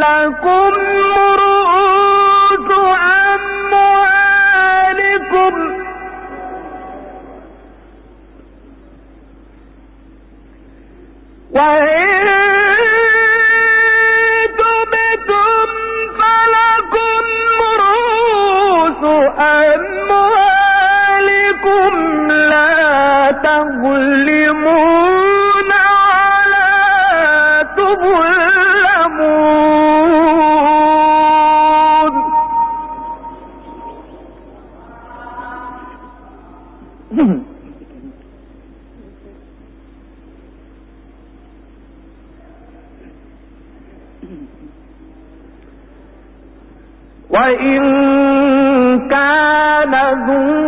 فلكم رؤوس أموالكم وإن كان ذو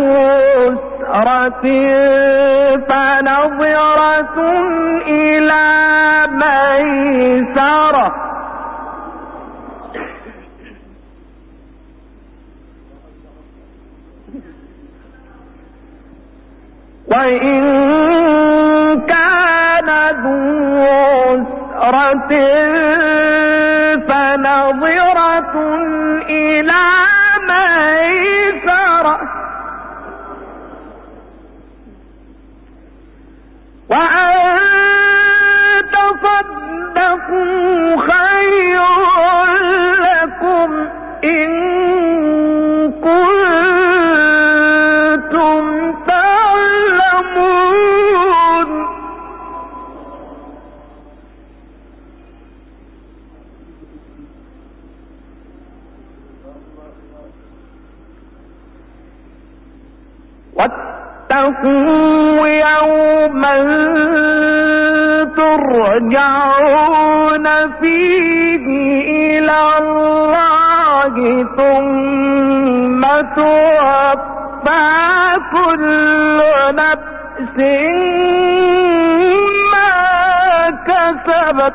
أسرة أسرة واتقوا يوما ترجعون فيه إلى الله ثم توفى كل نفس ما كسبت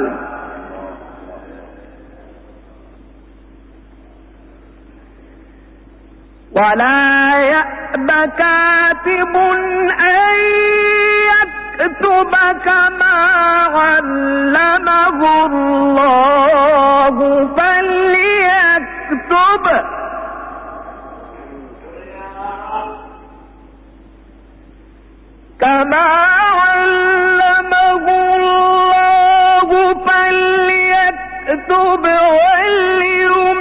بالعدل ولا يأب كاتب أن يكتب كما علمه الله فليكتب. كما فليكتب وليملل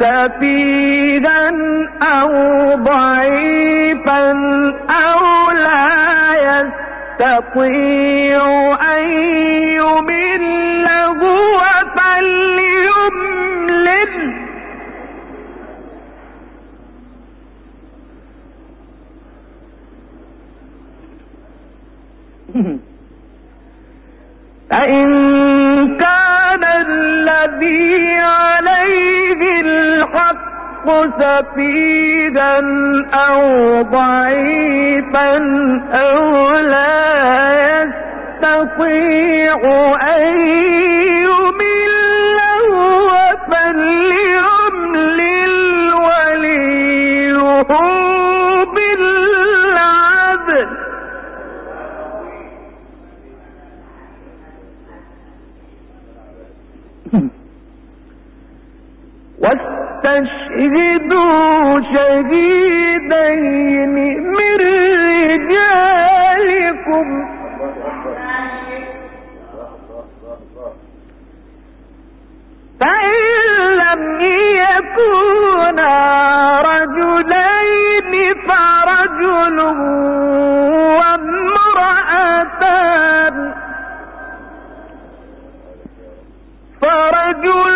سفيها أو ضعيفا أو لا يستطيع أن يمل هو فليملل. فإن سفيدا أو ضعيفا أو لا يستطيع أن يمل هو فليملل وليه بالعدل واستشهدوا شهيدين من رجالكم. فإن لم يكونا رجلين فرجل وامرأتان. فرجل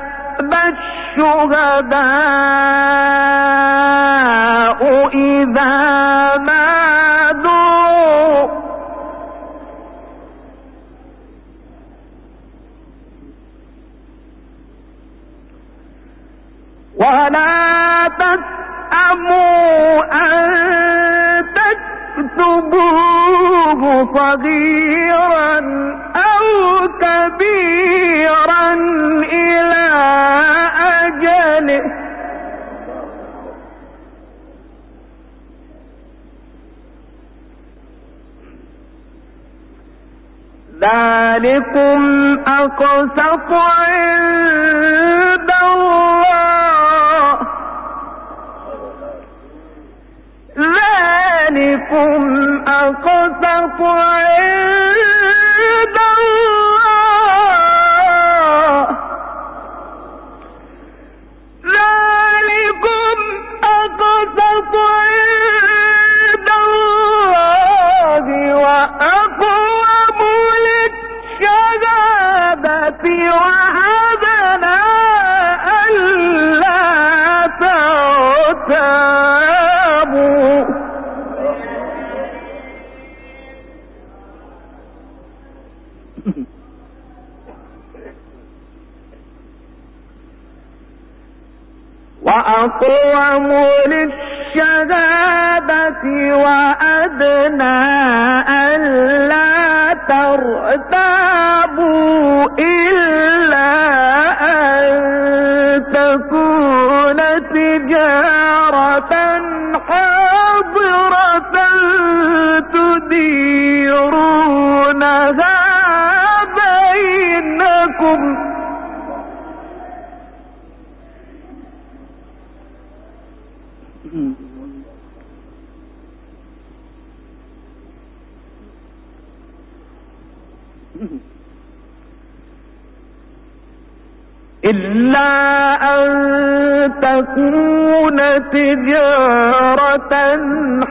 الشهداء إذا ما دعوا ولا تسأموا أن تكتبوه صغيرا. أو كبيرا إلى أجله ذلكم أقسط عند الله. ذلكم أقسط عند وأقوموا للشهادة وأدنى ألا ترتابوا إلا أن تكون تجارة حاضرة تديرونها إلا أن تكون تجارة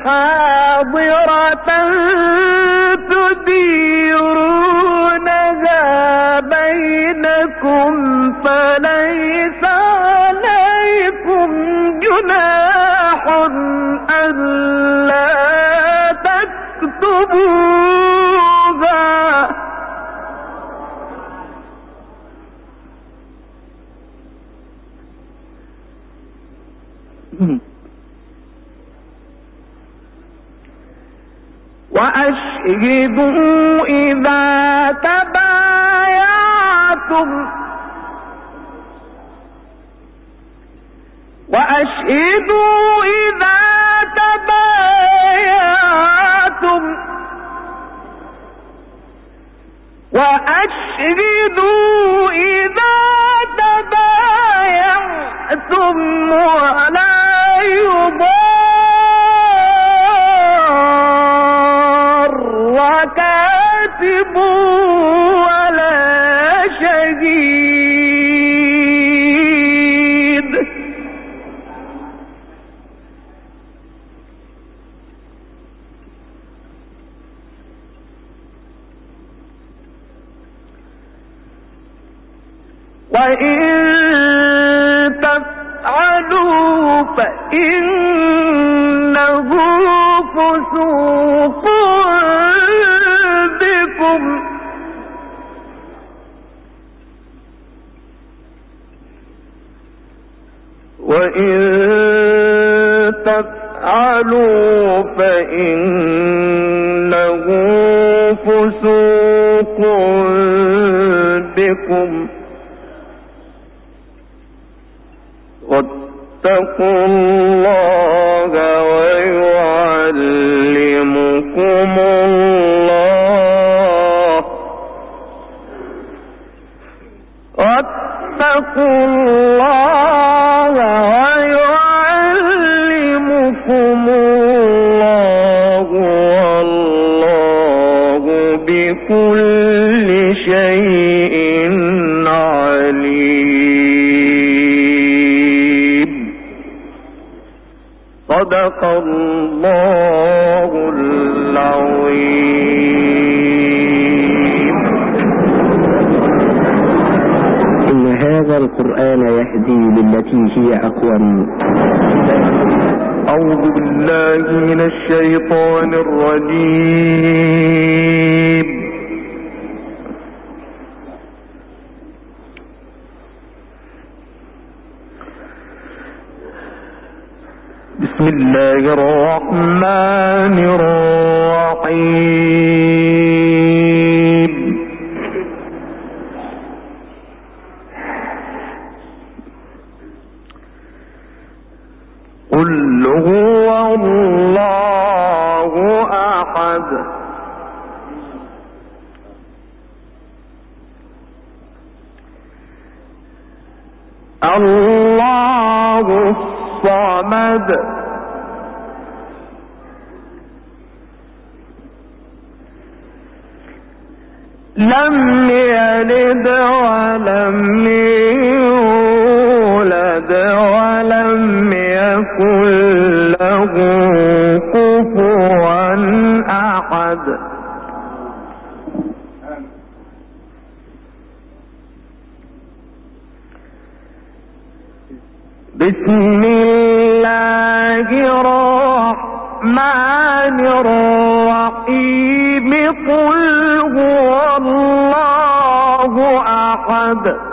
حاضرة. وأشهدوا إذا تبايعتم ولا إن القرآن يهدي للتي هي أقوم. أعوذ بالله من الشيطان الرجيم. بسم الله الرحمن الرحيم. قل هو الله أحد. الله الصمد. لم أحد بسم الله الرحمن الرحيم. قل هو الله أحد.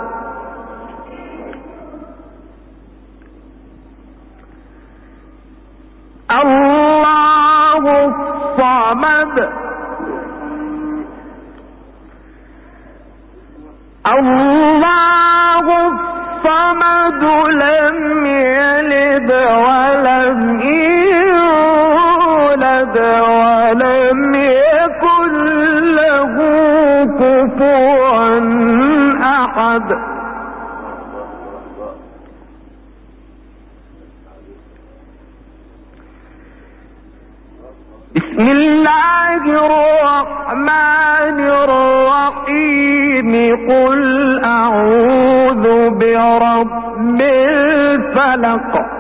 الصمد الله الصمد لم الفلق بسم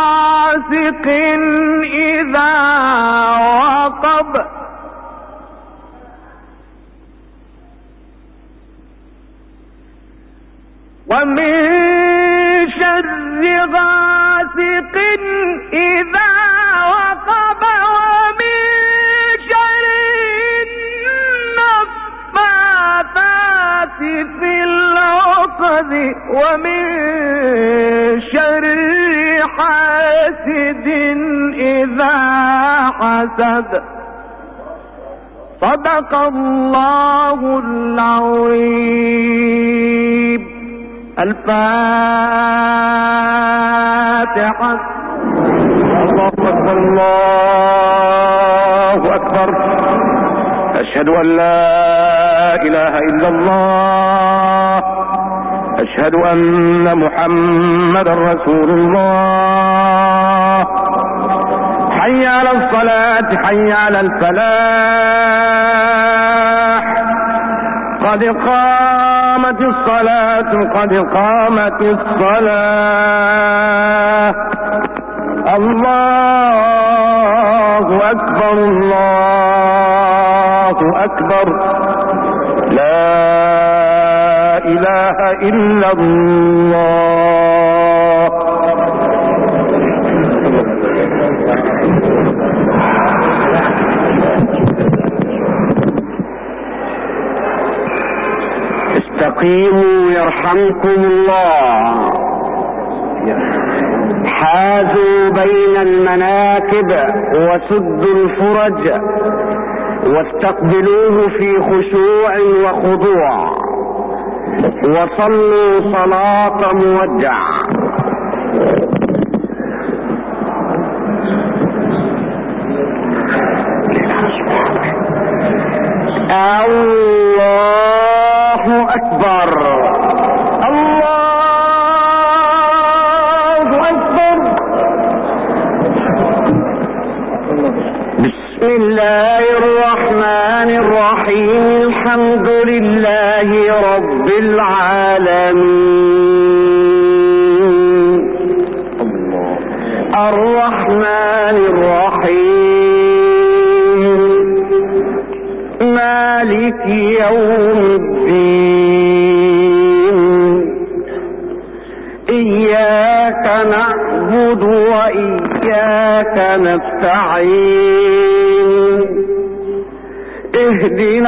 شر غاسق إذا وقب. ومن شر غاسق إذا وقب ومن شر النفاثات في العقد. ومن حاسد إذا حسد. صدق الله العظيم. الفاتحة. الله أكبر الله أكبر. أشهد أن لا إله إلا الله. أشهد أن محمد رسول الله. حي على الصلاة حي على الفلاح. قد قامت الصلاة قد قامت الصلاة. الله أكبر الله أكبر. لا إله إلا الله. استقيموا يرحمكم الله. حازوا بين المناكب وسدوا الفرج واستقبلوه في خشوع وخضوع. وصلوا صلاة مودع الله أكبر. بسم الله الرحمن الرحيم. الحمد لله رب العالمين. الرحمن الرحيم. مالك يوم الدين. إياك نعبد وإياك نستعين.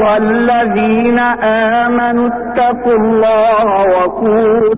أيها الذين آمنوا اتقوا الله وقولوا